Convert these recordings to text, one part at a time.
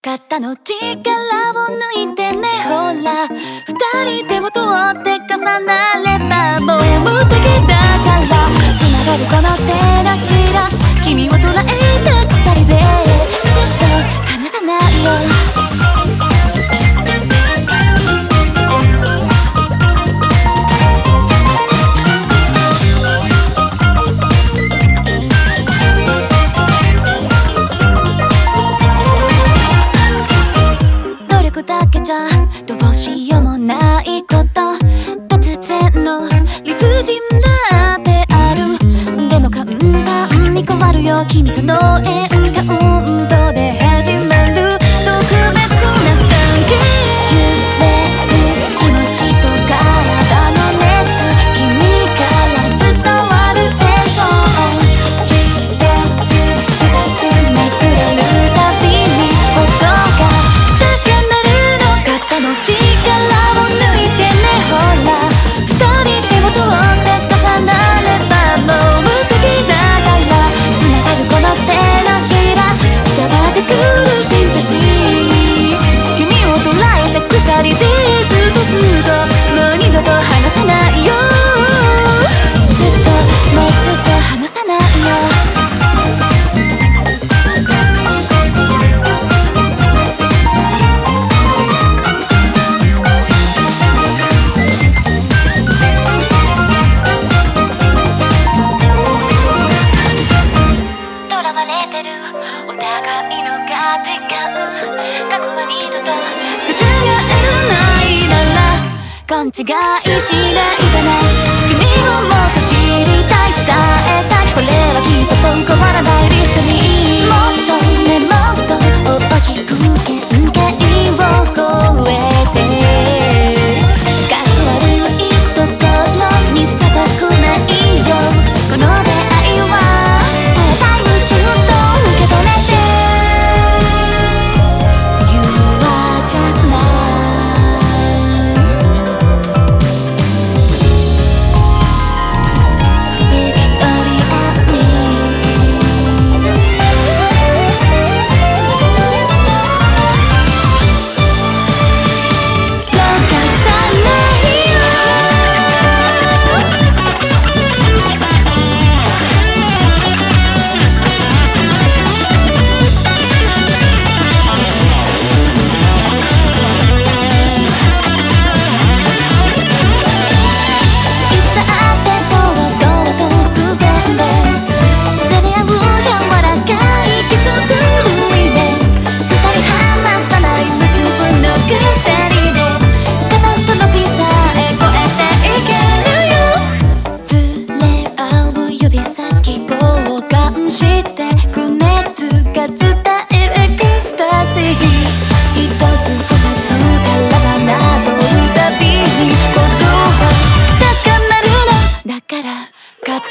肩の力を抜いてね。ほら二人手を取って重なれたボーるよ君とのえ勘違いしないでね。君をもっと知りたい。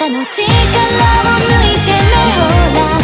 の力を抜いてねほら。